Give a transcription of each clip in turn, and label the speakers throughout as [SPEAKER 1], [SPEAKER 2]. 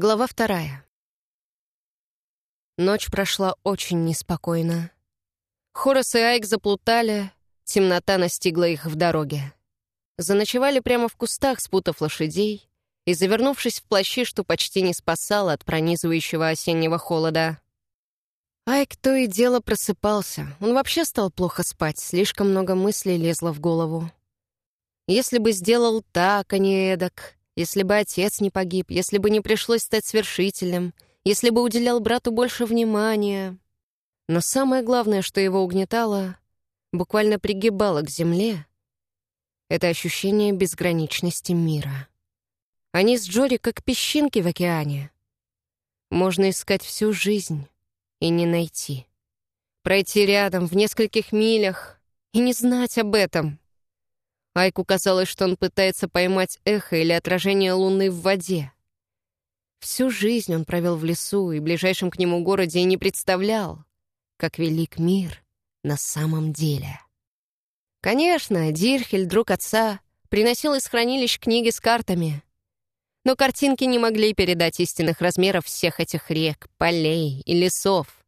[SPEAKER 1] Глава вторая. Ночь прошла очень неспокойно. Хорас и Айк заплутали, темнота настигла их в дороге. Заночевали прямо в кустах, спутав лошадей и завернувшись в плащи, что почти не спасало от пронизывающего осеннего холода. Айк то и дело просыпался. Он вообще стал плохо спать, слишком много мыслей лезло в голову. Если бы сделал так, а не эдак, если бы отец не погиб, если бы не пришлось стать свершителем, если бы уделял брату больше внимания. Но самое главное, что его угнетало, буквально пригибало к земле, это ощущение безграничности мира. Они с Джори как песчинки в океане. Можно искать всю жизнь и не найти. Пройти рядом, в нескольких милях, и не знать об этом. Айку казалось, что он пытается поймать эхо или отражение луны в воде. Всю жизнь он провел в лесу и ближайшем к нему городе и не представлял, как велик мир на самом деле. Конечно, Дирхель, друг отца, приносил из хранилищ книги с картами. Но картинки не могли передать истинных размеров всех этих рек, полей и лесов.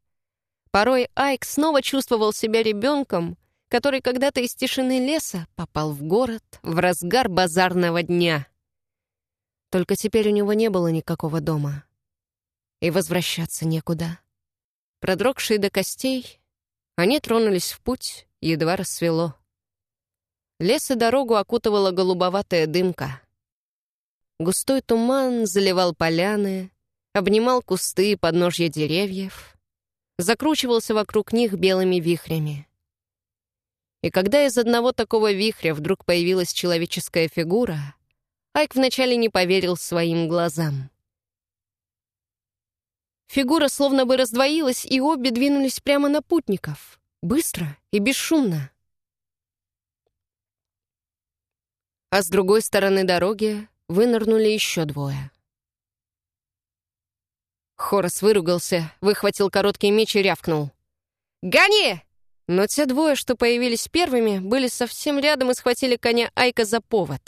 [SPEAKER 1] Порой Айк снова чувствовал себя ребенком, который когда-то из тишины леса попал в город в разгар базарного дня. Только теперь у него не было никакого дома. И возвращаться некуда. Продрогшие до костей, они тронулись в путь, едва рассвело. Лес и дорогу окутывала голубоватая дымка. Густой туман заливал поляны, обнимал кусты и подножья деревьев, закручивался вокруг них белыми вихрями. И когда из одного такого вихря вдруг появилась человеческая фигура, Айк вначале не поверил своим глазам. Фигура словно бы раздвоилась, и обе двинулись прямо на путников. Быстро и бесшумно. А с другой стороны дороги вынырнули еще двое. Хорос выругался, выхватил короткий меч и рявкнул. «Гони!» Но те двое, что появились первыми, были совсем рядом и схватили коня Айка за повод.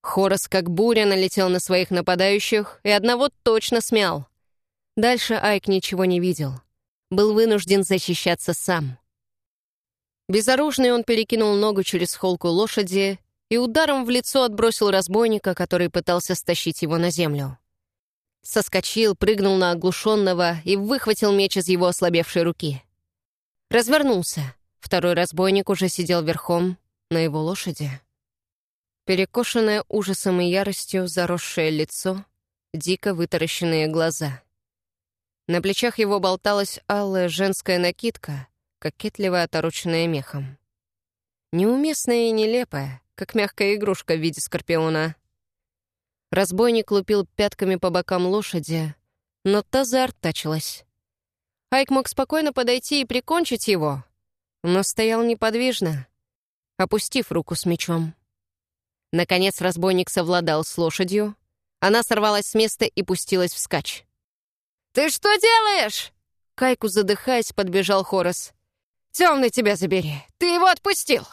[SPEAKER 1] Хорос, как буря, налетел на своих нападающих и одного точно смял. Дальше Айк ничего не видел. Был вынужден защищаться сам. Безоружный он перекинул ногу через холку лошади и ударом в лицо отбросил разбойника, который пытался стащить его на землю. Соскочил, прыгнул на оглушенного и выхватил меч из его ослабевшей руки. Развернулся. Второй разбойник уже сидел верхом на его лошади. Перекошенное ужасом и яростью заросшее лицо, дико вытаращенные глаза. На плечах его болталась алая женская накидка, кокетливо отороченная мехом. Неуместная и нелепая, как мягкая игрушка в виде скорпиона. Разбойник лупил пятками по бокам лошади, но та заортачилась. Айк мог спокойно подойти и прикончить его, но стоял неподвижно, опустив руку с мечом. Наконец разбойник совладал с лошадью. Она сорвалась с места и пустилась вскачь. «Ты что делаешь?» Кайку, задыхаясь, подбежал Хорос. «Темный тебя забери! Ты его отпустил!»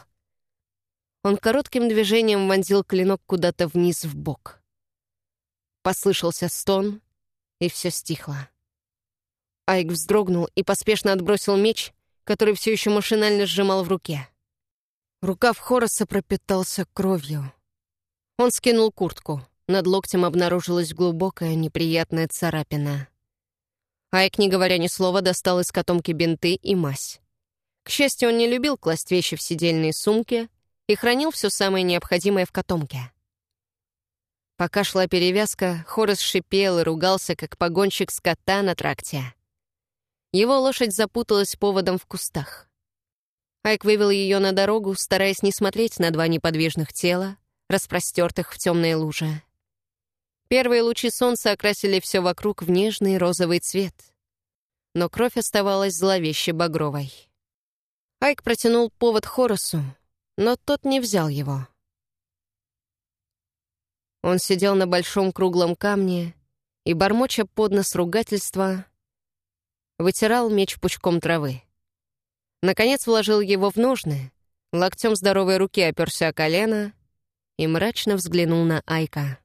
[SPEAKER 1] Он коротким движением вонзил клинок куда-то вниз в бок. Послышался стон, и все стихло. Айк вздрогнул и поспешно отбросил меч, который все еще машинально сжимал в руке. Рукав Хороса пропитался кровью. Он скинул куртку. Над локтем обнаружилась глубокая неприятная царапина. Айк, не говоря ни слова, достал из котомки бинты и мазь. К счастью, он не любил класть вещи в сидельные сумки и хранил все самое необходимое в котомке. Пока шла перевязка, Хорос шипел и ругался, как погонщик скота на тракте. Его лошадь запуталась поводом в кустах. Айк вывел ее на дорогу, стараясь не смотреть на два неподвижных тела, распростертых в темные лужи. Первые лучи солнца окрасили все вокруг в нежный розовый цвет. Но кровь оставалась зловеще багровой. Айк протянул повод Хоросу, но тот не взял его. Он сидел на большом круглом камне и, бормоча под нос ругательства, вытирал меч пучком травы. Наконец вложил его в ножны, локтем здоровой руки оперся о колено и мрачно взглянул на Айка.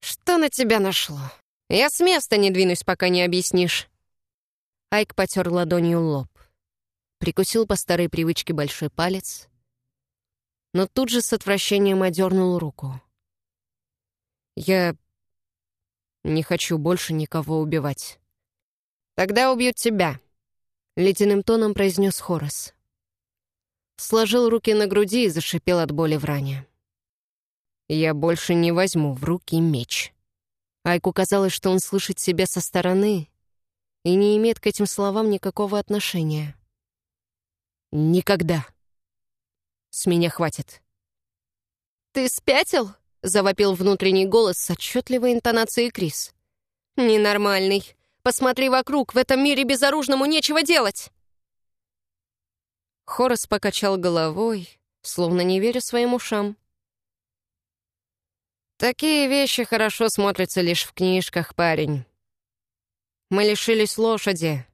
[SPEAKER 1] «Что на тебя нашло? Я с места не двинусь, пока не объяснишь». Айк потер ладонью лоб. Прикусил по старой привычке большой палец, но тут же с отвращением одернул руку. «Я не хочу больше никого убивать». «Тогда убьют тебя», — ледяным тоном произнес Хорос. Сложил руки на груди и зашипел от боли в ране. «Я больше не возьму в руки меч». Айку казалось, что он слышит себя со стороны и не имеет к этим словам никакого отношения. «Никогда. С меня хватит». «Ты спятил?» — завопил внутренний голос с отчетливой интонацией Крис. «Ненормальный. Посмотри вокруг, в этом мире безоружному нечего делать!» Хорос покачал головой, словно не веря своим ушам. «Такие вещи хорошо смотрятся лишь в книжках, парень. Мы лишились лошади».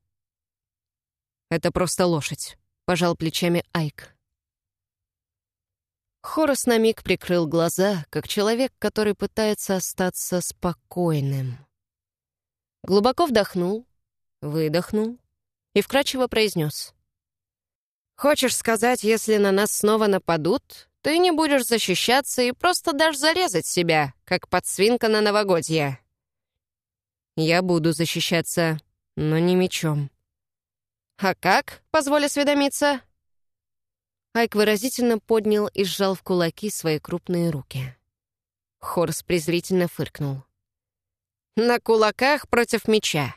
[SPEAKER 1] «Это просто лошадь», — пожал плечами Айк. Хорос на миг прикрыл глаза, как человек, который пытается остаться спокойным. Глубоко вдохнул, выдохнул и вкрадчиво произнес. «Хочешь сказать, если на нас снова нападут, ты не будешь защищаться и просто дашь зарезать себя, как подсвинка на новогодье. Я буду защищаться, но не мечом. А как, позволь осведомиться? Айк выразительно поднял и сжал в кулаки свои крупные руки. Хорс презрительно фыркнул. «На кулаках против меча.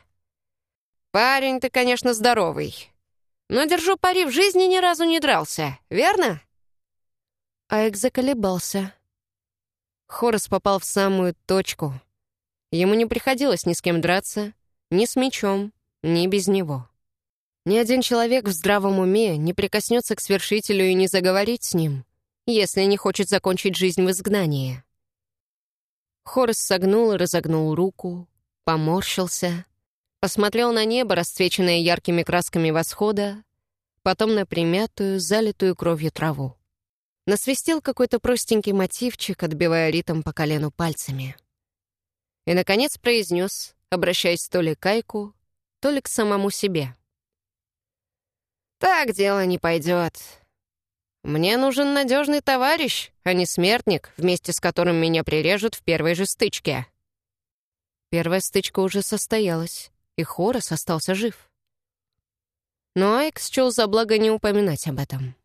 [SPEAKER 1] Парень ты, конечно, здоровый. Но, держу пари, в жизни ни разу не дрался, верно?» Айк заколебался. Хорос попал в самую точку. Ему не приходилось ни с кем драться, ни с мечом, ни без него. Ни один человек в здравом уме не прикоснется к свершителю и не заговорит с ним, если не хочет закончить жизнь в изгнании. Хорос согнул и разогнул руку, поморщился, посмотрел на небо, расцвеченное яркими красками восхода, потом на примятую, залитую кровью траву. Насвистел какой-то простенький мотивчик, отбивая ритм по колену пальцами. И, наконец, произнес, обращаясь то ли к Айку, то ли к самому себе. «Так дело не пойдет. Мне нужен надежный товарищ, а не смертник, вместе с которым меня прирежут в первой же стычке». Первая стычка уже состоялась, и Хорос остался жив. Но Айк счел за благо не упоминать об этом.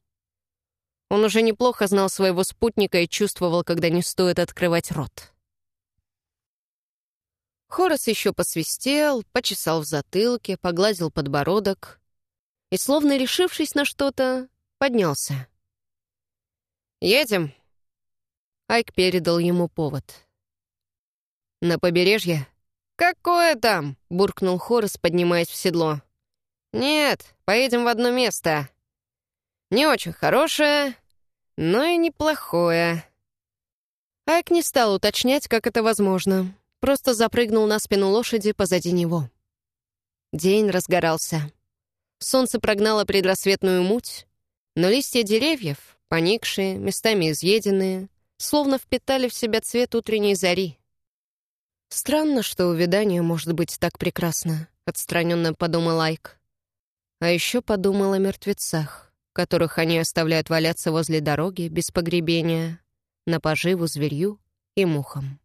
[SPEAKER 1] Он уже неплохо знал своего спутника и чувствовал, когда не стоит открывать рот. Хорос еще посвистел, почесал в затылке, погладил подбородок и, словно решившись на что-то, поднялся. «Едем!» Айк передал ему повод. «На побережье?» «Какое там?» — буркнул Хорос, поднимаясь в седло. «Нет, поедем в одно место. Не очень хорошее, но и неплохое. Айк не стал уточнять, как это возможно. Просто запрыгнул на спину лошади позади него. День разгорался. Солнце прогнало предрассветную муть, но листья деревьев, поникшие, местами изъеденные, словно впитали в себя цвет утренней зари. «Странно, что увядание может быть так прекрасно», — отстраненно подумал Айк. А еще подумал о мертвецах которых они оставляют валяться возле дороги без погребения, на поживу зверью и мухам.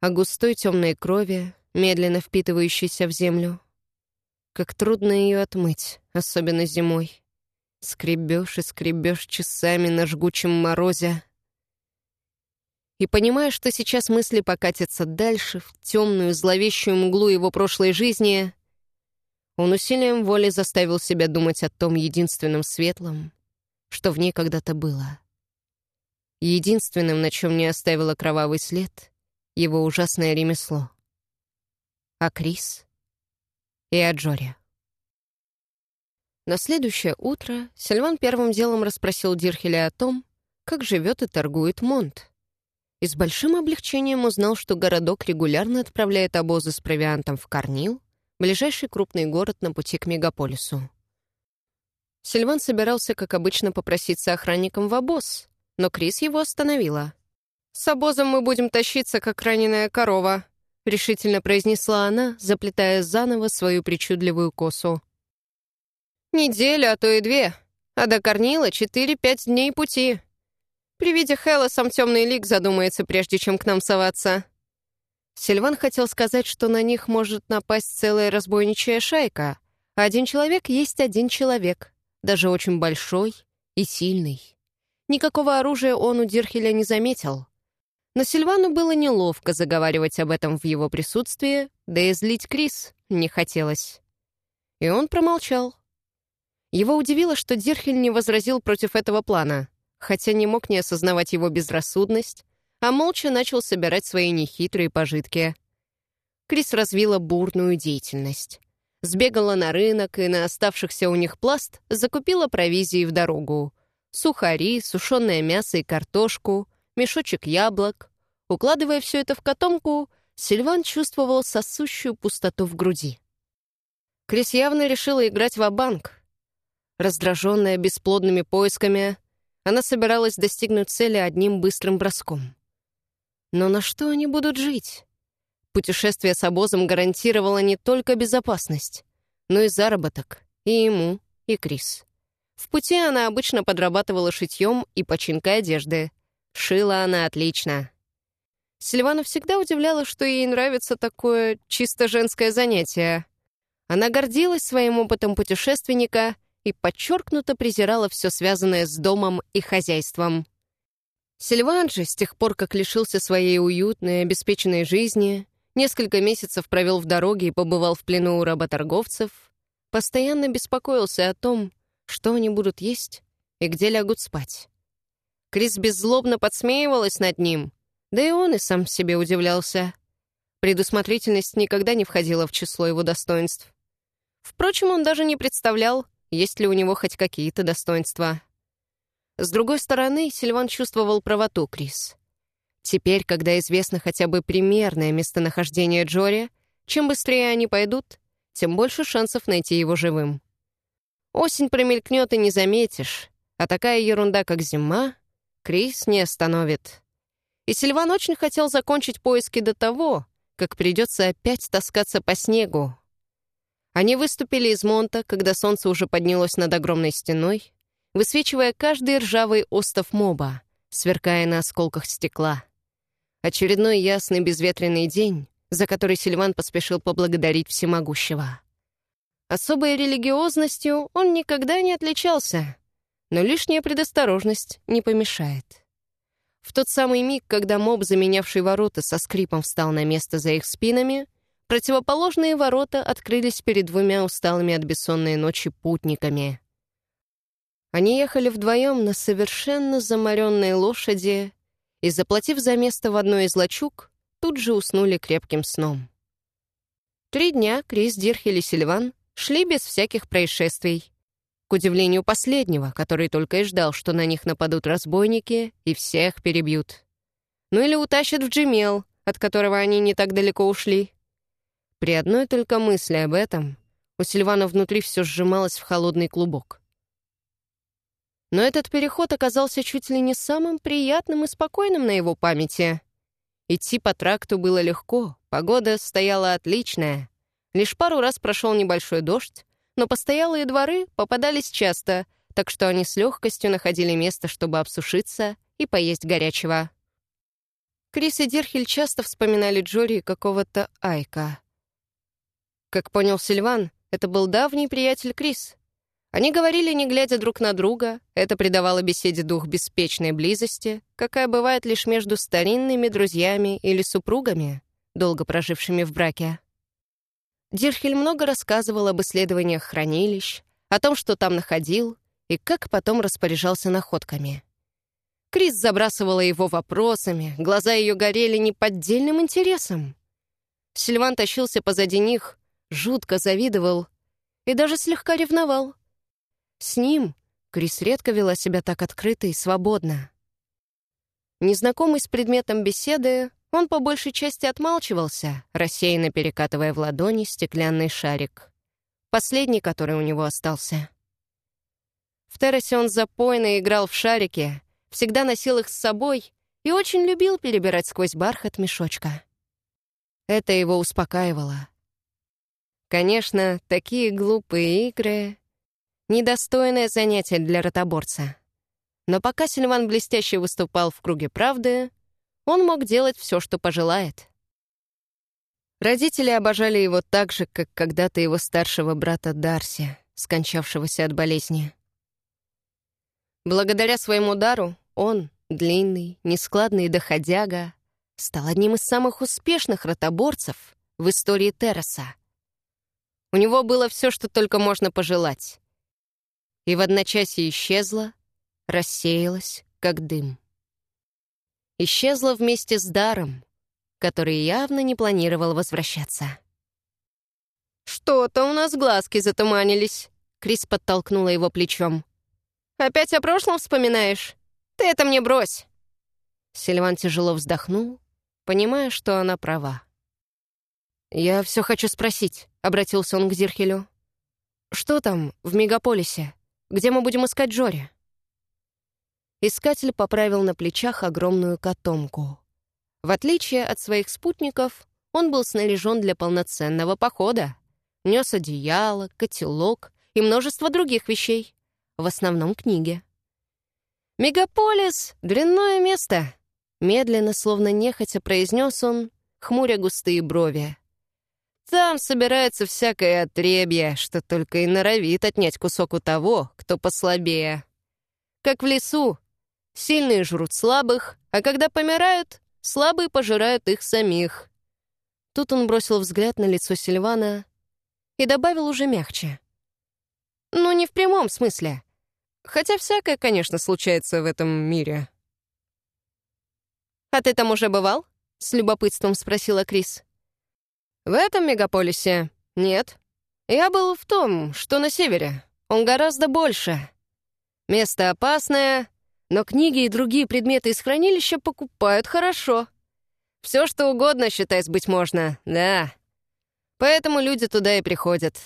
[SPEAKER 1] О густой темной крови, медленно впитывающейся в землю. Как трудно ее отмыть, особенно зимой. Скребешь и скребешь часами на жгучем морозе. И понимая, что сейчас мысли покатятся дальше, в темную, зловещую мглу его прошлой жизни, он усилием воли заставил себя думать о том единственном светлом, что в ней когда-то было. Единственным, на чем не оставило кровавый след, его ужасное ремесло. А Крис и о. На следующее утро Сильван первым делом расспросил Дирхеля о том, как живет и торгует Монт. И с большим облегчением узнал, что городок регулярно отправляет обозы с провиантом в Корнил, ближайший крупный город на пути к мегаполису. Сильван собирался, как обычно, попроситься охранником в обоз, но Крис его остановила. «С обозом мы будем тащиться, как раненая корова», — решительно произнесла она, заплетая заново свою причудливую косу. «Неделя, а то и две, а до Корнила четыре-пять дней пути. При виде Хэлла сам темный лик задумается, прежде чем к нам соваться». Сильван хотел сказать, что на них может напасть целая разбойничья шайка, один человек есть один человек, даже очень большой и сильный. Никакого оружия он у Дирхеля не заметил. Но Сильвану было неловко заговаривать об этом в его присутствии, да и злить Крис не хотелось. И он промолчал. Его удивило, что Дирхель не возразил против этого плана, хотя не мог не осознавать его безрассудность, а молча начал собирать свои нехитрые пожитки. Крис развила бурную деятельность. Сбегала на рынок и на оставшихся у них пласт закупила провизии в дорогу. Сухари, сушеное мясо и картошку, мешочек яблок. Укладывая все это в котомку, Сильван чувствовал сосущую пустоту в груди. Крис явно решила играть в банк Раздраженная бесплодными поисками, она собиралась достигнуть цели одним быстрым броском. Но на что они будут жить? Путешествие с обозом гарантировало не только безопасность, но и заработок и ему, и Крис. В пути она обычно подрабатывала шитьем и починкой одежды. Шила она отлично. Сильвана всегда удивляла, что ей нравится такое чисто женское занятие. Она гордилась своим опытом путешественника и подчеркнуто презирала все связанное с домом и хозяйством. Сильван же, с тех пор, как лишился своей уютной, обеспеченной жизни, несколько месяцев провел в дороге и побывал в плену у работорговцев, постоянно беспокоился о том, что они будут есть и где лягут спать. Крис беззлобно подсмеивалась над ним, да и он и сам себе удивлялся. Предусмотрительность никогда не входила в число его достоинств. Впрочем, он даже не представлял, есть ли у него хоть какие-то достоинства. С другой стороны, Сильван чувствовал правоту Крис. Теперь, когда известно хотя бы примерное местонахождение Джори, чем быстрее они пойдут, тем больше шансов найти его живым. Осень промелькнет и не заметишь, а такая ерунда, как зима, Крис не остановит. И Сильван очень хотел закончить поиски до того, как придется опять таскаться по снегу. Они выступили из Монта, когда солнце уже поднялось над огромной стеной, высвечивая каждый ржавый остов моба, сверкая на осколках стекла. Очередной ясный безветренный день, за который Сильван поспешил поблагодарить всемогущего. Особой религиозностью он никогда не отличался, но лишняя предосторожность не помешает. В тот самый миг, когда моб, заменявший ворота, со скрипом встал на место за их спинами, противоположные ворота открылись перед двумя усталыми от бессонной ночи путниками. Они ехали вдвоем на совершенно заморенной лошади и, заплатив за место в одной из лачуг, тут же уснули крепким сном. Три дня Крис, Дирхель и Сильван шли без всяких происшествий. К удивлению последнего, который только и ждал, что на них нападут разбойники и всех перебьют. Ну или утащат в Джимел, от которого они не так далеко ушли. При одной только мысли об этом у Сильвана внутри все сжималось в холодный клубок. Но этот переход оказался чуть ли не самым приятным и спокойным на его памяти. Идти по тракту было легко, погода стояла отличная. Лишь пару раз прошел небольшой дождь, но постоялые дворы попадались часто, так что они с легкостью находили место, чтобы обсушиться и поесть горячего. Крис и Дирхель часто вспоминали Джори какого-то Айка. Как понял Сильван, это был давний приятель Крис — они говорили, не глядя друг на друга, это придавало беседе дух беспечной близости, какая бывает лишь между старинными друзьями или супругами, долго прожившими в браке. Дирхель много рассказывал об исследованиях хранилищ, о том, что там находил, и как потом распоряжался находками. Крис забрасывала его вопросами, глаза ее горели неподдельным интересом. Сильван тащился позади них, жутко завидовал и даже слегка ревновал — с ним Крис редко вела себя так открыто и свободно. Незнакомый с предметом беседы, он по большей части отмалчивался, рассеянно перекатывая в ладони стеклянный шарик. Последний, который у него остался. В террасе он запойно играл в шарики, всегда носил их с собой и очень любил перебирать сквозь бархат мешочка. Это его успокаивало. Конечно, такие глупые игры — недостойное занятие для ротоборца. Но пока Сильван блестяще выступал в круге правды, он мог делать все, что пожелает. Родители обожали его так же, как когда-то его старшего брата Дарси, скончавшегося от болезни. Благодаря своему дару он, длинный, нескладный доходяга, стал одним из самых успешных ротоборцев в истории Терраса. У него было все, что только можно пожелать. И в одночасье исчезло, рассеялось, как дым. Исчезло вместе с даром, который явно не планировал возвращаться. «Что-то у нас глазки затуманились», — Крис подтолкнула его плечом. «Опять о прошлом вспоминаешь? Ты это мне брось!» Сильван тяжело вздохнул, понимая, что она права. «Я все хочу спросить», — обратился он к Зирхелю. «Что там, в мегаполисе? Где мы будем искать Джори?» Искатель поправил на плечах огромную котомку. В отличие от своих спутников, он был снаряжен для полноценного похода. Нес одеяло, котелок и множество других вещей, в основном книги. «Мегаполис — дрянное место», — медленно, словно нехотя произнес он, хмуря густые брови. Там собирается всякое отребье, что только и норовит отнять кусок у того, кто послабее. Как в лесу. Сильные жрут слабых, а когда помирают, слабые пожирают их самих. Тут он бросил взгляд на лицо Сильвана и добавил уже мягче. Ну, не в прямом смысле. Хотя всякое, конечно, случается в этом мире. «А ты там уже бывал?» — с любопытством спросила Крис. В этом мегаполисе нет. Я был в том, что на севере. Он гораздо больше. Место опасное, но книги и другие предметы из хранилища покупают хорошо. Все, что угодно, считай, сбыть можно, да. Поэтому люди туда и приходят.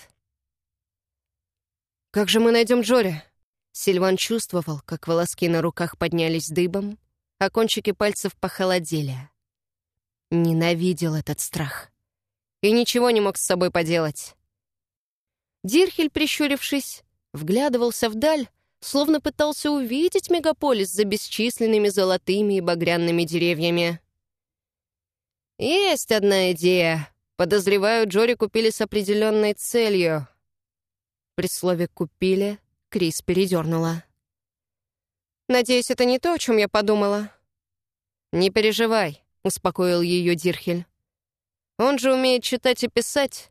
[SPEAKER 1] «Как же мы найдем Джори?» Сильван чувствовал, как волоски на руках поднялись дыбом, а кончики пальцев похолодели. Ненавидел этот страх и ничего не мог с собой поделать. Дирхель, прищурившись, вглядывался вдаль, словно пытался увидеть мегаполис за бесчисленными золотыми и багряными деревьями. «Есть одна идея. Подозреваю, Джори купили с определенной целью». При слове «купили» Крис передернула. «Надеюсь, это не то, о чем я подумала». «Не переживай», — успокоил ее Дирхель. Он же умеет читать и писать.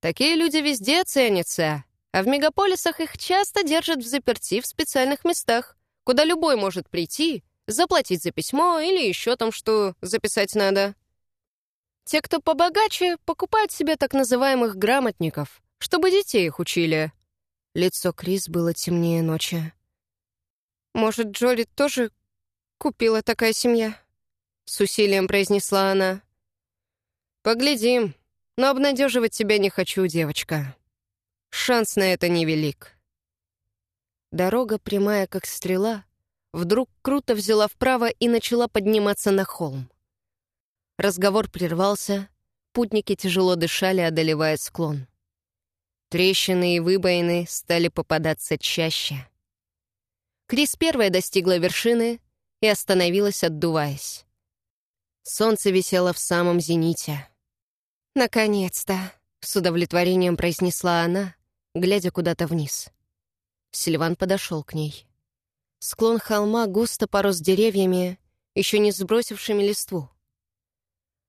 [SPEAKER 1] Такие люди везде ценятся, а в мегаполисах их часто держат в заперти в специальных местах, куда любой может прийти, заплатить за письмо или еще там что записать надо. Те, кто побогаче, покупают себе так называемых грамотников, чтобы детей их учили. Лицо Крис было темнее ночи. «Может, Джоли тоже купила такая семья?» С усилием произнесла она. «Поглядим. Но обнадеживать тебя не хочу, девочка. Шанс на это невелик». Дорога, прямая как стрела, вдруг круто взяла вправо и начала подниматься на холм. Разговор прервался, путники тяжело дышали, одолевая склон. Трещины и выбоины стали попадаться чаще. Крис первая достигла вершины и остановилась, отдуваясь. Солнце висело в самом зените. «Наконец-то!» — с удовлетворением произнесла она, глядя куда-то вниз. Сильван подошел к ней. Склон холма густо порос деревьями, еще не сбросившими листву.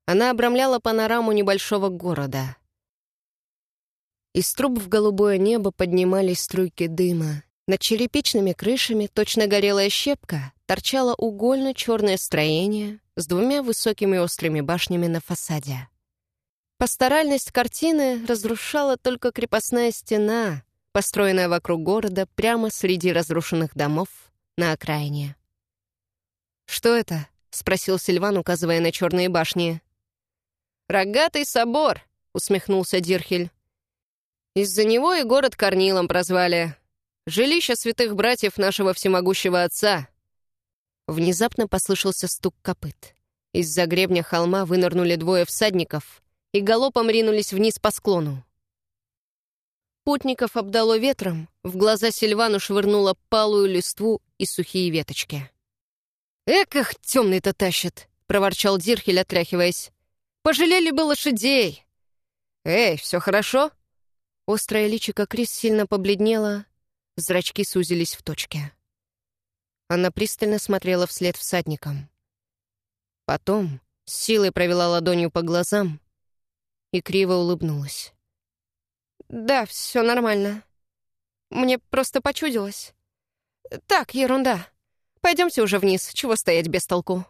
[SPEAKER 1] Она обрамляла панораму небольшого города. Из труб в голубое небо поднимались струйки дыма. Над черепичными крышами, точно горелая щепка, торчало угольно-черное строение с двумя высокими острыми башнями на фасаде. Пасторальность картины разрушала только крепостная стена, построенная вокруг города прямо среди разрушенных домов на окраине. «Что это?» — спросил Сильван, указывая на черные башни. «Рогатый собор», — усмехнулся Дирхель. «Из-за него и город Корнилом прозвали. Жилище святых братьев нашего всемогущего отца. Внезапно послышался стук копыт. Из-за гребня холма вынырнули двое всадников и галопом ринулись вниз по склону. Путников обдало ветром, в глаза Сильвану швырнуло палую листву и сухие веточки. «Эк их, темный-то тащит!» — проворчал Дирхель, отряхиваясь. «Пожалели бы лошадей!» «Эй, все хорошо?» Острое личико Крис сильно побледнело, зрачки сузились в точке. Она пристально смотрела вслед всадникам. Потом силой провела ладонью по глазам и криво улыбнулась. «Да, все нормально. Мне просто почудилось. Так, ерунда. Пойдемте уже вниз, чего стоять без толку?»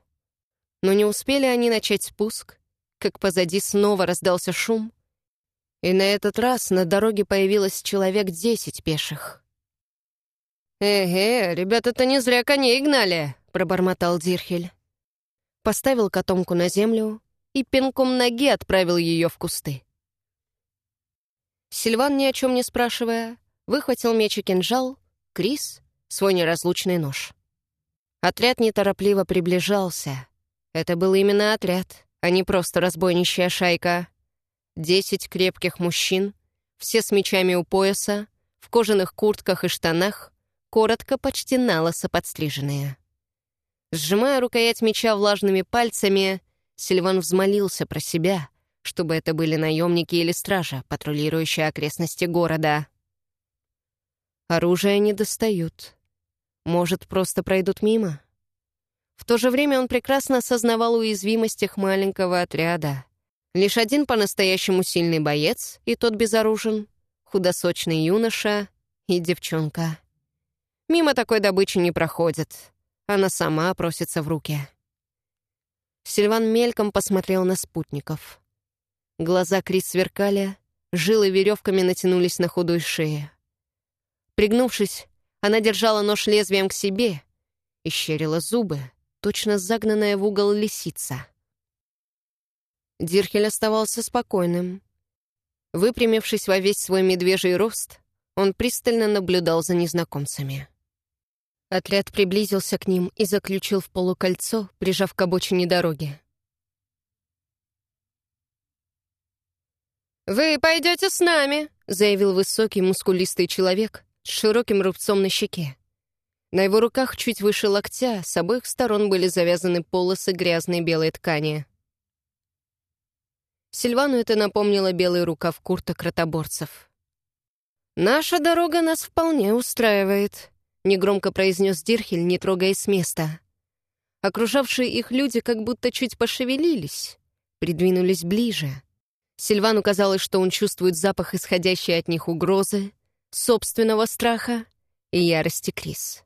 [SPEAKER 1] Но не успели они начать спуск, как позади снова раздался шум, и на этот раз на дороге появилось человек десять пеших. «Эге, ребята-то не зря коней гнали», — пробормотал Дирхель. Поставил котомку на землю и пинком ноги отправил ее в кусты. Сильван, ни о чем не спрашивая, выхватил меч и кинжал, Крис — свой неразлучный нож. Отряд неторопливо приближался. Это был именно отряд, а не просто разбойничья шайка. Десять крепких мужчин, все с мечами у пояса, в кожаных куртках и штанах, коротко, почти налысо подстриженные. Сжимая рукоять меча влажными пальцами, Сильван взмолился про себя, чтобы это были наемники или стража, патрулирующие окрестности города. Оружие не достают. Может, просто пройдут мимо? В то же время он прекрасно осознавал уязвимость их маленького отряда. Лишь один по-настоящему сильный боец, и тот безоружен, худосочный юноша и девчонка. Мимо такой добычи не проходит. Она сама просится в руки. Сильван мельком посмотрел на спутников. Глаза Крис сверкали, жилы веревками натянулись на худой шее. Пригнувшись, она держала нож лезвием к себе и щерила зубы, точно загнанная в угол лисица. Дирхель оставался спокойным. Выпрямившись во весь свой медвежий рост, он пристально наблюдал за незнакомцами. Отряд приблизился к ним и заключил в полукольцо, прижав к обочине дороги. «Вы пойдете с нами», — заявил высокий мускулистый человек с широким рубцом на щеке. На его руках чуть выше локтя с обоих сторон были завязаны полосы грязной белой ткани. Сильвану это напомнило белый рукав курток ротоборцев. «Наша дорога нас вполне устраивает», негромко произнес Дирхель, не трогаясь с места. Окружавшие их люди как будто чуть пошевелились, придвинулись ближе. Сильвану казалось, что он чувствует запах исходящей от них угрозы, собственного страха и ярости Крис.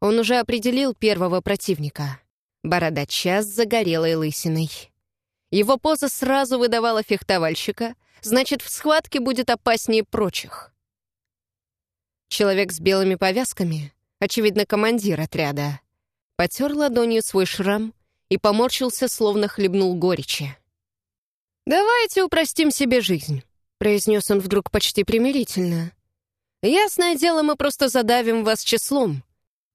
[SPEAKER 1] Он уже определил первого противника — бородача с загорелой лысиной. Его поза сразу выдавала фехтовальщика, значит, в схватке будет опаснее прочих. Человек с белыми повязками, очевидно, командир отряда, потер ладонью свой шрам и поморщился, словно хлебнул горечи. «Давайте упростим себе жизнь», — произнес он вдруг почти примирительно. «Ясное дело, мы просто задавим вас числом.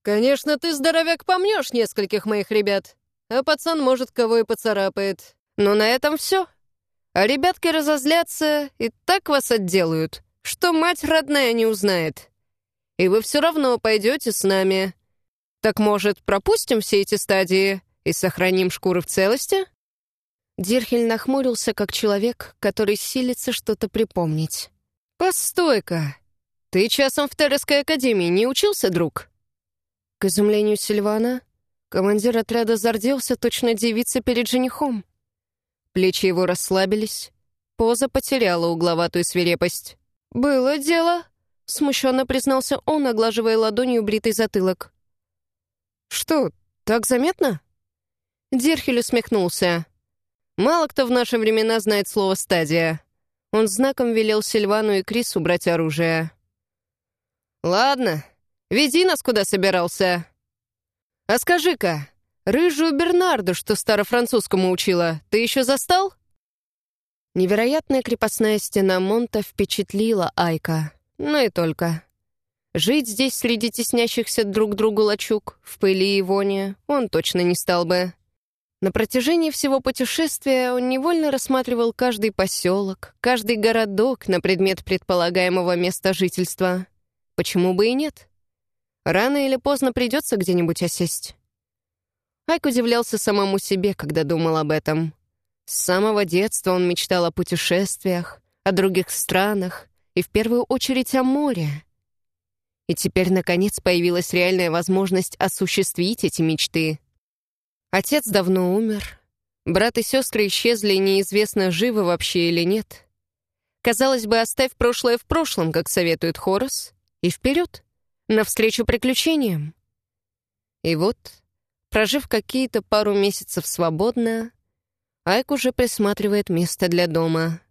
[SPEAKER 1] Конечно, ты, здоровяк, помнешь нескольких моих ребят, а пацан, может, кого и поцарапает. Но на этом все. А ребятки разозлятся и так вас отделают, что мать родная не узнает и вы все равно пойдете с нами. Так, может, пропустим все эти стадии и сохраним шкуры в целости?» Дирхель нахмурился, как человек, который силится что-то припомнить. «Постой-ка! Ты часом в Террасской академии не учился, друг?» К изумлению Сильвана, командир отряда зарделся точно девица перед женихом. Плечи его расслабились, поза потеряла угловатую свирепость. «Было дело», — смущенно признался он, оглаживая ладонью бритый затылок. «Что, так заметно?» Дирхель усмехнулся. «Мало кто в наши времена знает слово «стадия». Он знаком велел Сильвану и Крису брать оружие. «Ладно, веди нас, куда собирался. А скажи-ка, рыжую Бернарду, что старофранцузскому учила, ты еще застал?» Невероятная крепостная стена Монта впечатлила Айка. Ну и только. Жить здесь среди теснящихся друг другу лачуг, в пыли и воне, он точно не стал бы. На протяжении всего путешествия он невольно рассматривал каждый поселок, каждый городок на предмет предполагаемого места жительства. Почему бы и нет? Рано или поздно придется где-нибудь осесть. Айк удивлялся самому себе, когда думал об этом. С самого детства он мечтал о путешествиях, о других странах и в первую очередь о море. И теперь, наконец, появилась реальная возможность осуществить эти мечты. Отец давно умер. Брат и сестры исчезли, неизвестно, живы вообще или нет. Казалось бы, оставь прошлое в прошлом, как советует Хорос, и вперед, навстречу приключениям. И вот, прожив какие-то пару месяцев свободно, Айк уже присматривает место для дома.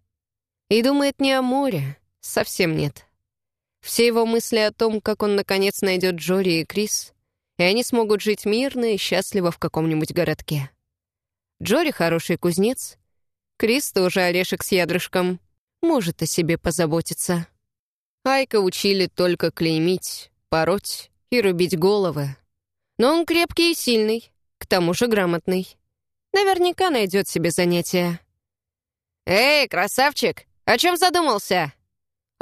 [SPEAKER 1] И думает не о море, совсем нет. Все его мысли о том, как он наконец найдет Джори и Крис, и они смогут жить мирно и счастливо в каком-нибудь городке. Джори хороший кузнец, Крис тоже орешек с ядрышком, может о себе позаботиться. Айка учили только клеймить, пороть и рубить головы. Но он крепкий и сильный, к тому же грамотный. Наверняка найдет себе занятие. «Эй, красавчик, о чем задумался?»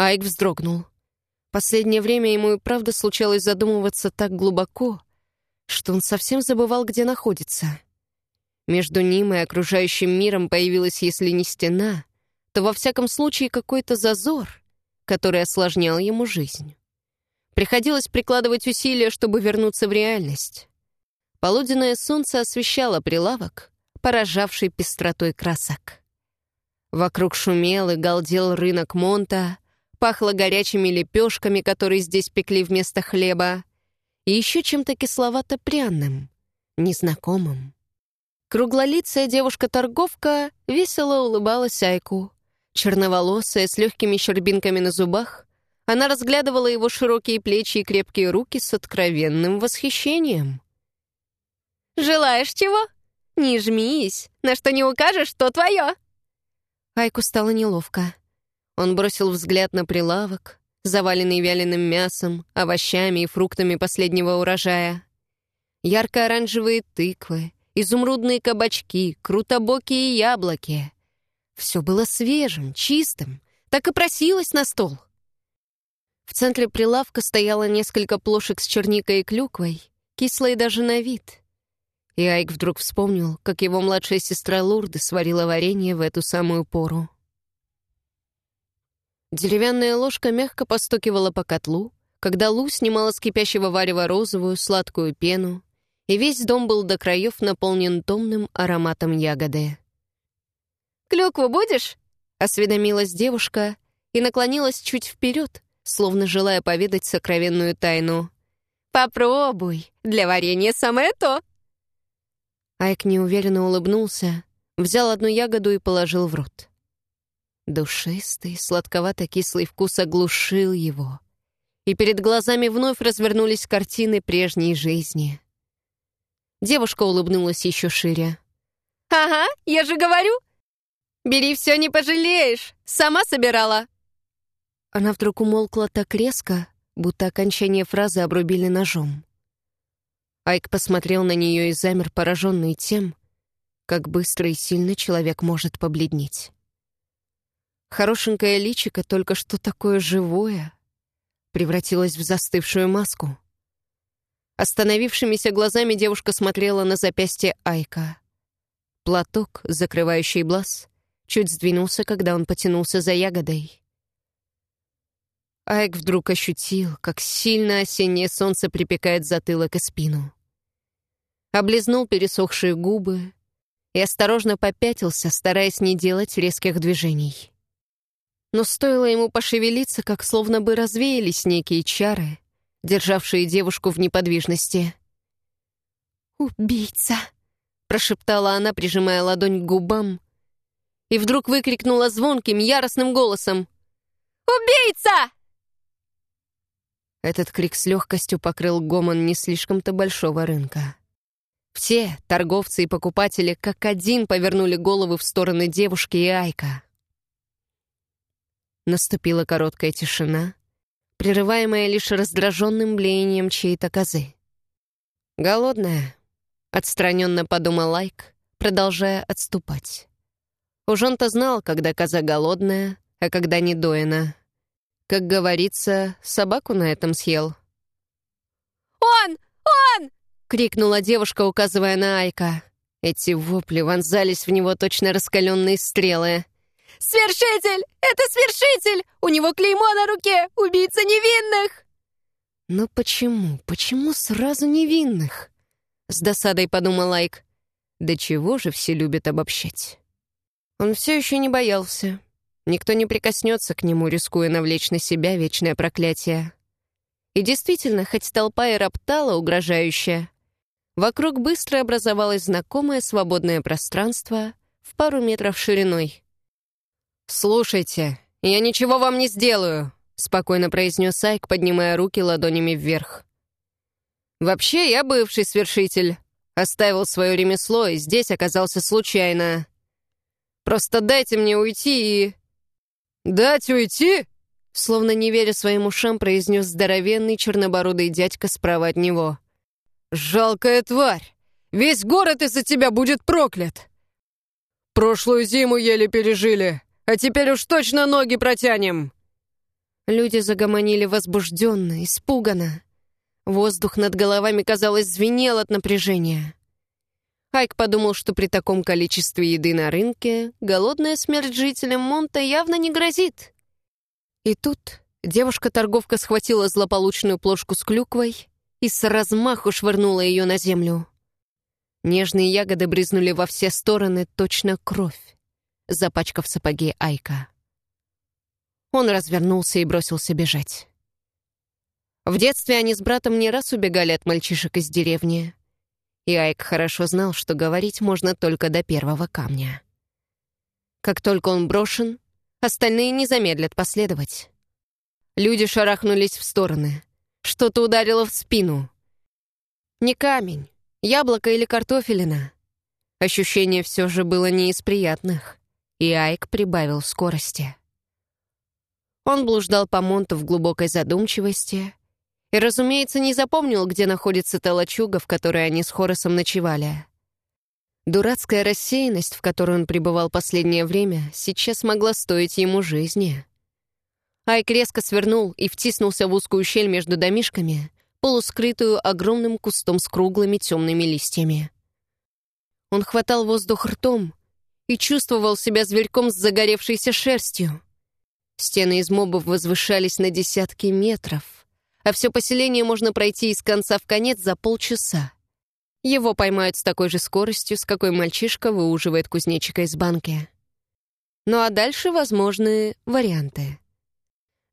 [SPEAKER 1] Айк вздрогнул. Последнее время ему и правда случалось задумываться так глубоко, что он совсем забывал, где находится. Между ним и окружающим миром появилась, если не стена, то во всяком случае какой-то зазор, который осложнял ему жизнь. Приходилось прикладывать усилия, чтобы вернуться в реальность. Полуденное солнце освещало прилавок, поражавший пестротой красок. Вокруг шумел и галдел рынок Монта, пахло горячими лепешками, которые здесь пекли вместо хлеба, и еще чем-то кисловато-пряным, незнакомым. Круглолицая девушка-торговка весело улыбалась Айку. Черноволосая, с легкими щербинками на зубах, она разглядывала его широкие плечи и крепкие руки с откровенным восхищением. «Желаешь чего? Не жмись, на что не укажешь, то твое!» Айку стало неловко. Он бросил взгляд на прилавок, заваленный вяленым мясом, овощами и фруктами последнего урожая. Ярко-оранжевые тыквы, изумрудные кабачки, крутобокие яблоки. Все было свежим, чистым, так и просилось на стол. В центре прилавка стояло несколько плошек с черникой и клюквой, кислой даже на вид. И Айк вдруг вспомнил, как его младшая сестра Лурды сварила варенье в эту самую пору. Деревянная ложка мягко постукивала по котлу, когда Лу снимала с кипящего варева розовую сладкую пену, и весь дом был до краев наполнен томным ароматом ягоды. «Клюкву будешь?» — осведомилась девушка и наклонилась чуть вперед, словно желая поведать сокровенную тайну. «Попробуй, для варенья самое то!» Айк неуверенно улыбнулся, взял одну ягоду и положил в рот. Душистый, сладковато-кислый вкус оглушил его. И перед глазами вновь развернулись картины прежней жизни. Девушка улыбнулась еще шире. «Ага, я же говорю! Бери все, не пожалеешь! Сама собирала!» Она вдруг умолкла так резко, будто окончание фразы обрубили ножом. Айк посмотрел на нее и замер, пораженный тем, как быстро и сильно человек может побледнеть. Хорошенькое личико, только что такое живое, превратилось в застывшую маску. Остановившимися глазами девушка смотрела на запястье Айка. Платок, закрывающий глаз, чуть сдвинулся, когда он потянулся за ягодой. Айк вдруг ощутил, как сильно осеннее солнце припекает затылок и спину. Облизнул пересохшие губы и осторожно попятился, стараясь не делать резких движений но стоило ему пошевелиться, как словно бы развеялись некие чары, державшие девушку в неподвижности. «Убийца!» — прошептала она, прижимая ладонь к губам, и вдруг выкрикнула звонким, яростным голосом. «Убийца!» Этот крик с легкостью покрыл гомон не слишком-то большого рынка. Все, торговцы и покупатели, как один повернули головы в стороны девушки и Айка. Наступила короткая тишина, прерываемое лишь раздраженным блеянием чьей-то козы. «Голодная», — отстраненно подумал Лайк, продолжая отступать. Уж он-то знал, когда коза голодная, а когда недоена. Как говорится, собаку на этом съел.
[SPEAKER 2] «Он! Он!»
[SPEAKER 1] — крикнула девушка, указывая на Айка. Эти вопли вонзались в него точно раскаленные стрелы.
[SPEAKER 2] «Свершитель! Это свершитель! У него клеймо на руке! Убийца невинных!»
[SPEAKER 1] «Но почему? Почему сразу невинных?» С досадой подумал Лайк. «Да чего же все любят обобщать?» Он все еще не боялся. Никто не прикоснется к нему, рискуя навлечь на себя вечное проклятие. И действительно, хоть толпа и роптала угрожающе, вокруг быстро образовалось знакомое свободное пространство в пару метров шириной. «Слушайте, я ничего вам не сделаю», — спокойно произнес Айк, поднимая руки ладонями вверх. «Вообще, я бывший свершитель. Оставил свое ремесло и здесь оказался случайно. Просто дайте мне уйти и...» «Дать уйти?» Словно не веря своим ушам, произнес здоровенный чернобородый дядька справа от него. «Жалкая тварь! Весь город из-за тебя будет проклят! Прошлую зиму еле пережили, а теперь уж точно ноги протянем!» Люди загомонили возбужденно, испуганно. Воздух над головами, казалось, звенел от напряжения. Айк подумал, что при таком количестве еды на рынке голодная смерть жителям Монта явно не грозит. И тут девушка-торговка схватила злополучную плошку с клюквой и с размаху швырнула ее на землю. Нежные ягоды брызнули во все стороны, точно кровь, запачкав сапоги Айка. Он развернулся и бросился бежать. В детстве они с братом не раз убегали от мальчишек из деревни, и Айк хорошо знал, что говорить можно только до первого камня. Как только он брошен, Остальные не замедлят последовать. Люди шарахнулись в стороны. Что-то ударило в спину. Не камень, яблоко или картофелина. Ощущение все же было не из приятных, и Айк прибавил скорости. Он блуждал по Монту в глубокой задумчивости и, разумеется, не запомнил, где находится та в которой они с Хоросом ночевали. Дурацкая рассеянность, в которой он пребывал последнее время, сейчас могла стоить ему жизни. Айк резко свернул и втиснулся в узкую щель между домишками, полускрытую огромным кустом с круглыми темными листьями. Он хватал воздух ртом и чувствовал себя зверьком с загоревшейся шерстью. Стены из мобов возвышались на десятки метров, а все поселение можно пройти из конца в конец за полчаса. Его поймают с такой же скоростью, с какой мальчишка выуживает кузнечика из банки. Ну а дальше возможны варианты.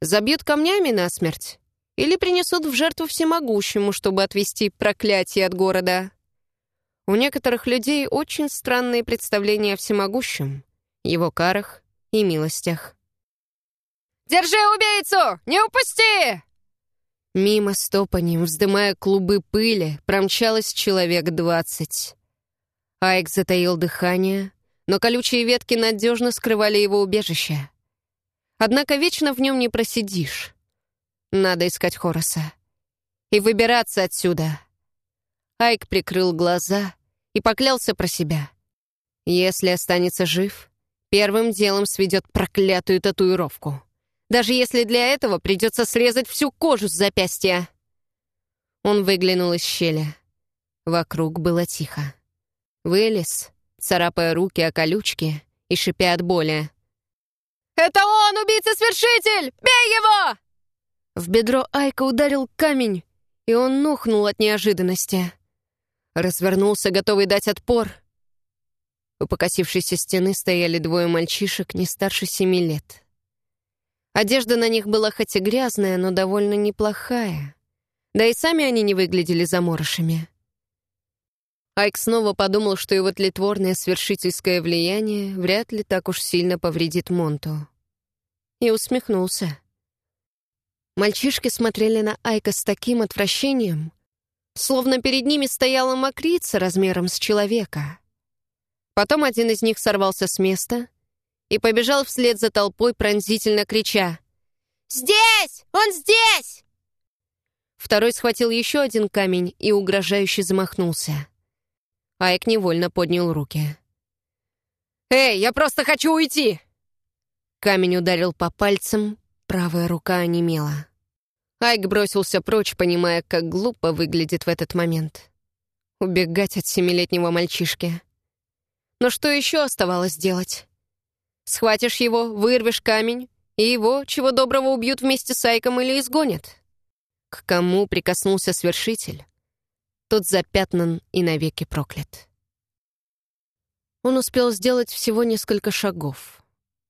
[SPEAKER 1] Забьют камнями насмерть или принесут в жертву всемогущему, чтобы отвести проклятие от города. У некоторых людей очень странные представления о всемогущем, его карах и милостях.
[SPEAKER 2] «Держи убийцу! Не упусти!»
[SPEAKER 1] Мимо стопанем, вздымая клубы пыли, промчалось человек двадцать. Айк затаил дыхание, но колючие ветки надежно скрывали его убежище. Однако вечно в нем не просидишь. Надо искать Хороса. И выбираться отсюда. Айк прикрыл глаза и поклялся про себя. Если останется жив, первым делом сведет проклятую татуировку даже если для этого придется срезать всю кожу с запястья. Он выглянул из щели. Вокруг было тихо. Вылез, царапая руки о колючки и шипя от боли.
[SPEAKER 2] «Это он, убийца-свершитель! Бей его!»
[SPEAKER 1] В бедро Айка ударил камень, и он нухнул от неожиданности. Развернулся, готовый дать отпор. У покосившейся стены стояли двое мальчишек не старше семи лет. Одежда на них была хоть и грязная, но довольно неплохая. Да и сами они не выглядели заморышами. Айк снова подумал, что его тлетворное свершительское влияние вряд ли так уж сильно повредит Монту. И усмехнулся. Мальчишки смотрели на Айка с таким отвращением, словно перед ними стояла мокрица размером с человека. Потом один из них сорвался с места и побежал вслед за толпой, пронзительно крича.
[SPEAKER 2] Здесь! Он здесь!»
[SPEAKER 1] Второй схватил еще один камень и угрожающе замахнулся. Айк невольно поднял руки. «Эй, я просто хочу уйти!» Камень ударил по пальцам, правая рука онемела. Айк бросился прочь, понимая, как глупо выглядит в этот момент. Убегать от семилетнего мальчишки. Но что еще оставалось делать? Схватишь его, вырвешь камень, и его, чего доброго, убьют вместе с Айком или изгонят. К кому прикоснулся свершитель, тот запятнан и навеки проклят. Он успел сделать всего несколько шагов.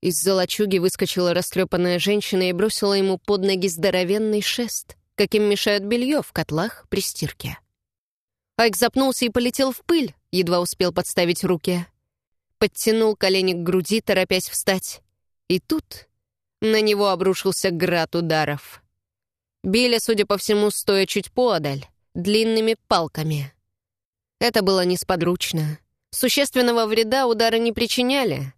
[SPEAKER 1] Из-за лачуги выскочила растрепанная женщина и бросила ему под ноги здоровенный шест, каким мешают белье в котлах при стирке. Айк запнулся и полетел в пыль, едва успел подставить руки. Подтянул колени к груди, торопясь встать. И тут на него обрушился град ударов. Били, судя по всему, стоя чуть подаль, длинными палками. Это было несподручно. Существенного вреда удары не причиняли,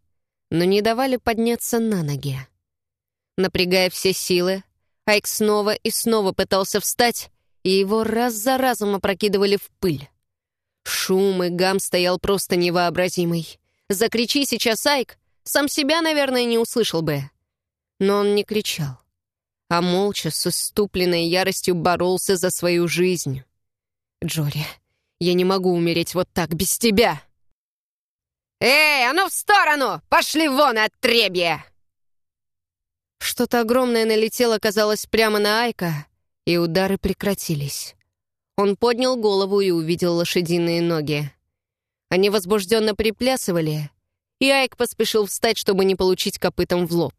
[SPEAKER 1] но не давали подняться на ноги. Напрягая все силы, Айк снова и снова пытался встать, и его раз за разом опрокидывали в пыль. Шум и гам стоял просто невообразимый. Закричи сейчас, Айк, сам себя, наверное, не услышал бы. Но он не кричал, а молча, с уступленной яростью боролся за свою жизнь. «Джори, я не могу умереть вот так, без тебя!» «Эй, а ну в сторону! Пошли вон, отребье!» Что-то огромное налетело, казалось, прямо на Айка, и удары прекратились. Он поднял голову и увидел лошадиные ноги. Они возбужденно приплясывали, и Айк поспешил встать, чтобы не получить копытом в лоб.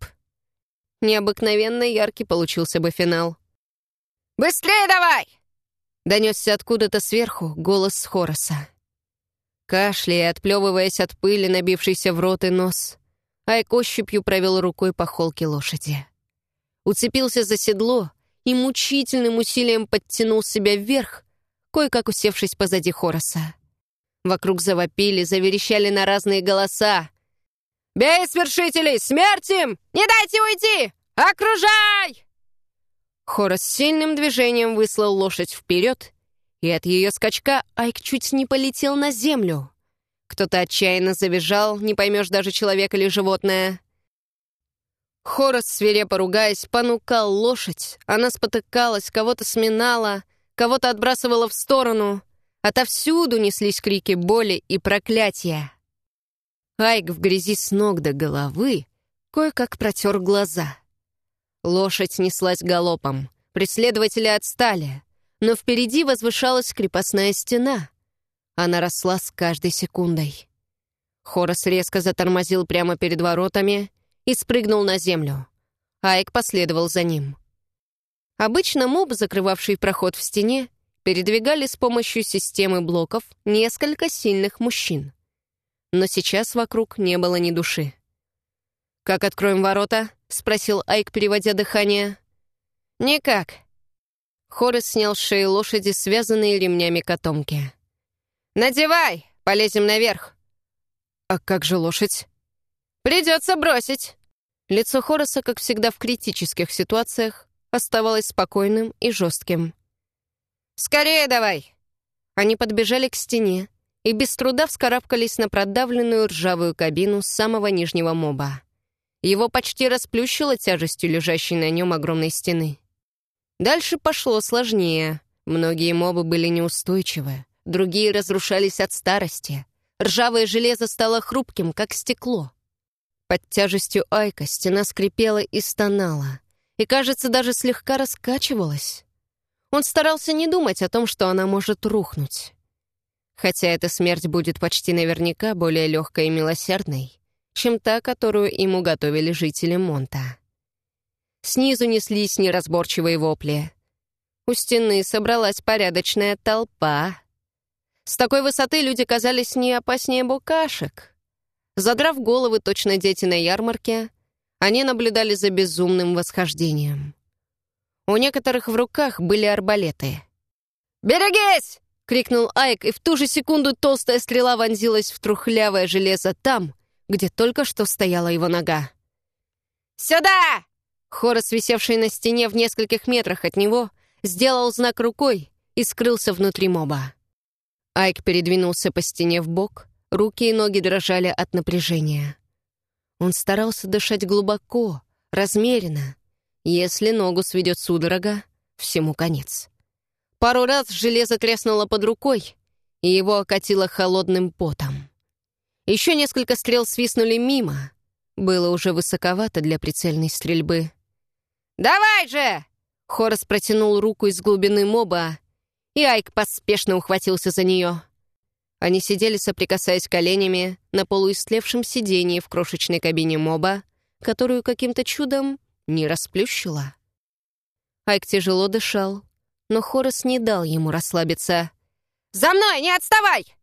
[SPEAKER 1] Необыкновенно яркий получился бы финал. «Быстрее давай!» Донесся откуда-то сверху голос Хороса. Кашляя, отплевываясь от пыли, набившейся в рот и нос, Айк ощупью провел рукой по холке лошади. Уцепился за седло и мучительным усилием подтянул себя вверх, кое-как усевшись позади Хороса. Вокруг завопили, заверещали на разные голоса. «Бей свершителей! Смерть им! Не дайте уйти! Окружай!» Хорос сильным движением выслал лошадь вперед и от ее скачка Айк чуть не полетел на землю. Кто-то отчаянно завизжал, не поймешь даже человек или животное. Хорос, свирепо ругаясь, понукал лошадь. Она спотыкалась, кого-то сминала, кого-то отбрасывала в сторону. Отовсюду неслись крики боли и проклятия. Айк в грязи с ног до головы кое-как протер глаза. Лошадь неслась галопом. Преследователи отстали но впереди возвышалась крепостная стена. Она росла с каждой секундой. Хорос резко затормозил прямо перед воротами и спрыгнул на землю. Айк последовал за ним. Обычно моб, закрывавший проход в стене, передвигали с помощью системы блоков несколько сильных мужчин. Но сейчас вокруг не было ни души. «Как откроем ворота?» — спросил Айк, переводя дыхание. «Никак», Хорес снял с шеи лошади, связанные ремнями котомки. «Надевай! Полезем наверх!» «А как же лошадь?» «Придется бросить!» Лицо Хороса, как всегда в критических ситуациях, оставалось спокойным и жестким. «Скорее давай!» Они подбежали к стене и без труда вскарабкались на продавленную ржавую кабину самого нижнего моба. Его почти расплющило тяжестью лежащей на нем огромной стены. Дальше пошло сложнее. Многие мобы были неустойчивы, другие разрушались от старости. Ржавое железо стало хрупким, как стекло. Под тяжестью Айка стена скрипела и стонала, и, кажется, даже слегка раскачивалась. Он старался не думать о том, что она может рухнуть. Хотя эта смерть будет почти наверняка более легкой и милосердной, чем та, которую ему готовили жители Монта. Снизу неслись неразборчивые вопли. У стены собралась порядочная толпа. С такой высоты люди казались не опаснее букашек. Задрав головы, точно дети на ярмарке, они наблюдали за безумным восхождением. У некоторых в руках были арбалеты. «Берегись!» — крикнул Айк, и в ту же секунду толстая стрела вонзилась в трухлявое железо там, где только что стояла его нога. «Сюда!» Хорос, висевший на стене в нескольких метрах от него, сделал знак рукой и скрылся внутри моба. Айк передвинулся по стене в бок, руки и ноги дрожали от напряжения. Он старался дышать глубоко, размеренно. Если ногу сведет судорога, всему конец. Пару раз железо треснуло под рукой, и его окатило холодным потом. Еще несколько стрел свистнули мимо. Было уже высоковато для прицельной стрельбы. «Давай же!» Хорас протянул руку из глубины моба, и Айк поспешно ухватился за нее. Они сидели, соприкасаясь коленями, на полуистлевшем сидении в крошечной кабине моба, которую каким-то чудом не расплющила. Айк тяжело дышал, но Хорас не дал ему расслабиться. «За мной, не отставай!»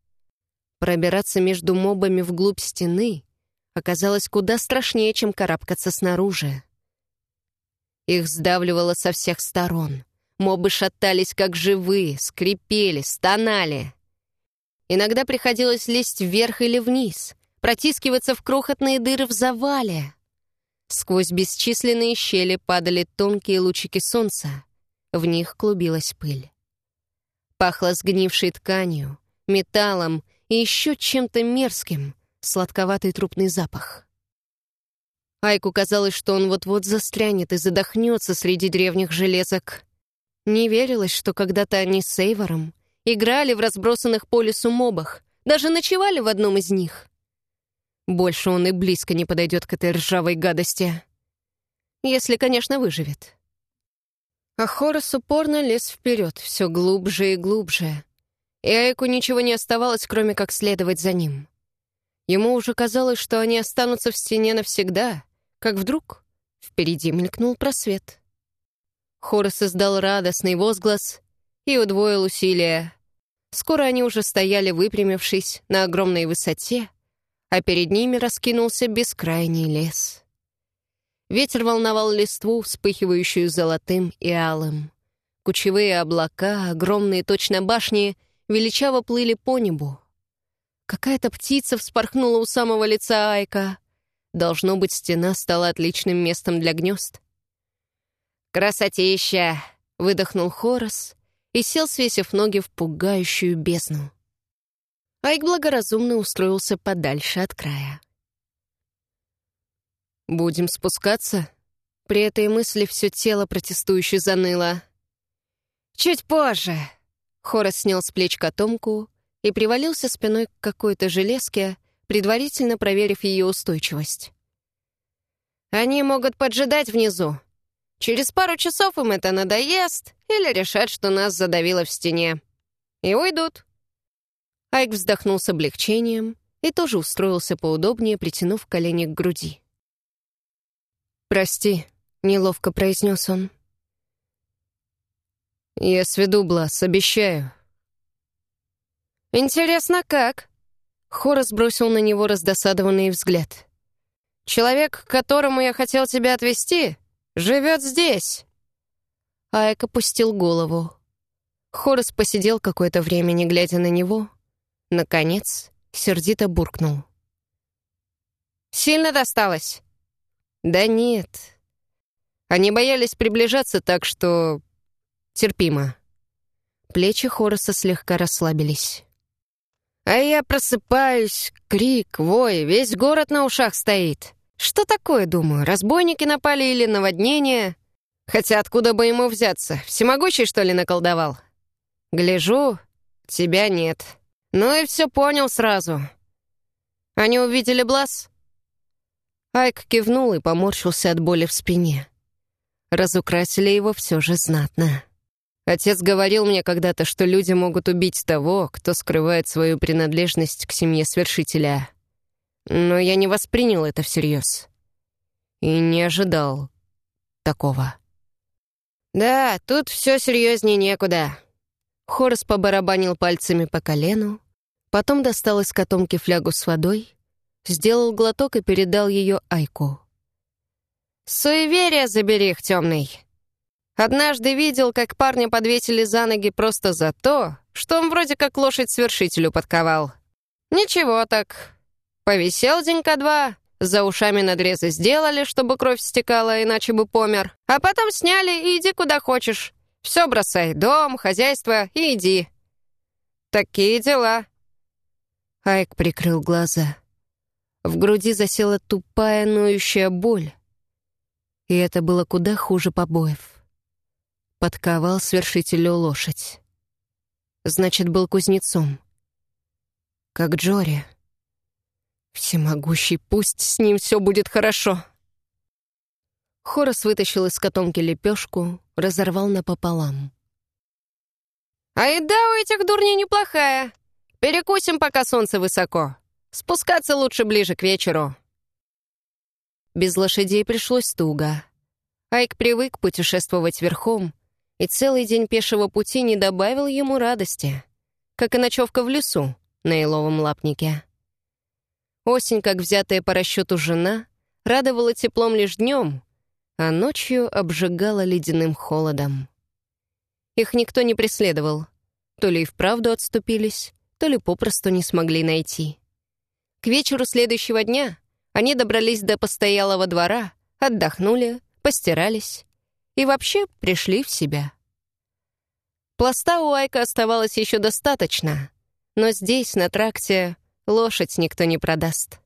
[SPEAKER 1] Пробираться между мобами вглубь стены оказалось куда страшнее, чем карабкаться снаружи. Их сдавливало со всех сторон. Мобы шатались как живые, скрипели, стонали. Иногда приходилось лезть вверх или вниз, протискиваться в крохотные дыры в завале. Сквозь бесчисленные щели падали тонкие лучики солнца. В них клубилась пыль. Пахло сгнившей тканью, металлом и еще чем-то мерзким, сладковатый трупный запах. Айку казалось, что он вот-вот застрянет и задохнется среди древних железок. Не верилось, что когда-то они с Эйвором играли в разбросанных по лесу мобах, даже ночевали в одном из них. Больше он и близко не подойдет к этой ржавой гадости. Если, конечно, выживет. А Хорос упорно лез вперед, все глубже и глубже. И Айку ничего не оставалось, кроме как следовать за ним. Ему уже казалось, что они останутся в стене навсегда, как вдруг впереди мелькнул просвет. Хорос издал радостный возглас и удвоил усилия. Скоро они уже стояли, выпрямившись на огромной высоте, а перед ними раскинулся бескрайний лес. Ветер волновал листву, вспыхивающую золотым и алым. Кучевые облака, огромные точно башни, величаво плыли по небу. Какая-то птица вспорхнула у самого лица Айка. Должно быть, стена стала отличным местом для гнезд. «Красотища!» — выдохнул Хорос и сел, свесив ноги в пугающую бездну. Айк благоразумно устроился подальше от края. «Будем спускаться?» При этой мысли все тело протестующе заныло. «Чуть позже!» Хорос снял с плеч котомку и привалился спиной к какой-то железке, предварительно проверив ее устойчивость. «Они могут поджидать внизу. Через пару часов им это надоест или решат, что нас задавило в стене. И уйдут». Айк вздохнул с облегчением и тоже устроился поудобнее, притянув колени к груди. «Прости», — неловко произнес он. «Я сведу, Блас, обещаю». «Интересно, как?» Хорас бросил на него раздосадованный взгляд. «Человек, к которому я хотел тебя отвезти, живет здесь». Айк опустил голову. Хорас посидел какое-то время, не глядя на него. Наконец, сердито буркнул. «Сильно досталось?» «Да нет». Они боялись приближаться, так что... терпимо. Плечи Хораса слегка расслабились. А я просыпаюсь, крик, вой, весь город на ушах стоит. Что такое, думаю, разбойники напали или наводнение? Хотя откуда бы ему взяться? Всемогущий, что ли, наколдовал? Гляжу, тебя нет. Ну и все понял сразу. Они увидели Блас? Айк кивнул и поморщился от боли в спине. Разукрасили его все же знатно. Отец говорил мне когда-то, что люди могут убить того, кто скрывает свою принадлежность к семье свершителя. Но я не воспринял это всерьез. И не ожидал такого. «Да, тут все серьезнее некуда». Хорс побарабанил пальцами по колену, потом достал из котомки флягу с водой, сделал глоток и передал ее Айку. «Суеверие забери их, темный. Однажды видел, как парня подвесили за ноги просто за то, что он вроде как лошадь свершителю подковал. Ничего так. Повисел денька два, За ушами надрезы сделали, чтобы кровь стекала, иначе бы помер. А потом сняли и иди куда хочешь. Все бросай, дом, хозяйство и иди. Такие дела.
[SPEAKER 2] Айк прикрыл глаза. В груди засела тупая ноющая боль. И это было куда хуже побоев. Подковал свершителю лошадь. Значит, был кузнецом. Как Джори. Всемогущий, пусть с ним все будет хорошо. Хорос вытащил из котомки лепешку, разорвал напополам.
[SPEAKER 1] «А еда у этих дурней неплохая. Перекусим, пока солнце высоко. Спускаться лучше ближе к вечеру».
[SPEAKER 2] Без лошадей пришлось туго. Айк привык путешествовать верхом, и целый день пешего пути не добавил ему радости, как и ночевка в лесу на еловом лапнике. Осень, как взятая по расчету жена, радовала теплом лишь днем, а ночью обжигала ледяным холодом. Их никто не преследовал. То ли и вправду отступились, то ли попросту не смогли найти. К вечеру следующего дня они добрались до постоялого двора, отдохнули, постирались и вообще пришли в себя. Пласта у Айка оставалось еще достаточно, но здесь, на тракте, лошадь никто не продаст.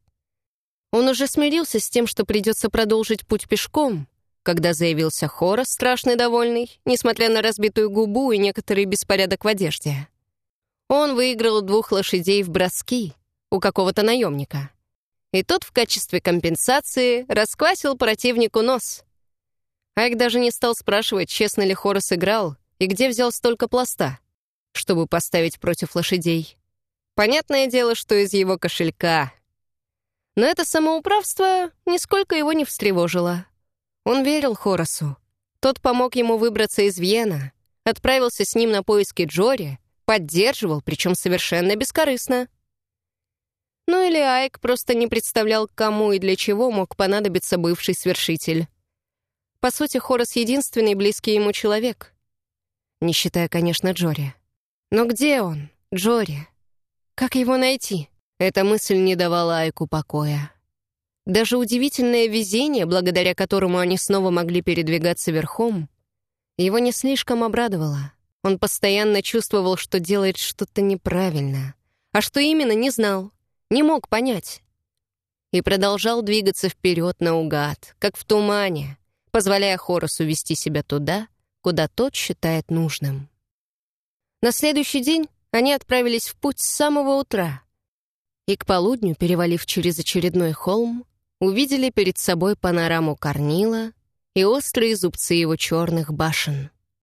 [SPEAKER 2] Он уже смирился с тем, что придется продолжить путь пешком, когда заявился Хорос, страшно довольный, несмотря на разбитую губу и некоторый беспорядок в одежде. Он выиграл двух лошадей в броски у какого-то наемника. И тот в качестве компенсации расквасил противнику нос. Айк даже не стал спрашивать, честно ли Хорос играл и где взял столько пласта, чтобы поставить против лошадей. Понятное дело, что из его кошелька. Но это самоуправство нисколько его не встревожило. Он верил Хоросу. Тот помог ему выбраться из Вьена, отправился с ним на поиски Джори, поддерживал, причем совершенно бескорыстно. Ну или Айк просто не представлял, кому и для чего мог понадобиться бывший свершитель. По сути, Хорос — единственный близкий ему человек. Не считая, конечно, Джори. Но где он, Джори? Как его найти? Эта мысль не давала Айку покоя. Даже удивительное везение, благодаря которому они снова могли передвигаться верхом, его не слишком обрадовало. Он постоянно чувствовал, что делает что-то неправильно. А что именно, не знал, не мог понять. И продолжал двигаться вперед наугад, как в тумане, позволяя Хоросу вести себя туда, куда тот считает нужным. На следующий день они отправились в путь с самого утра. И к полудню, перевалив через очередной холм, увидели перед собой панораму Корнила и острые зубцы его черных башен —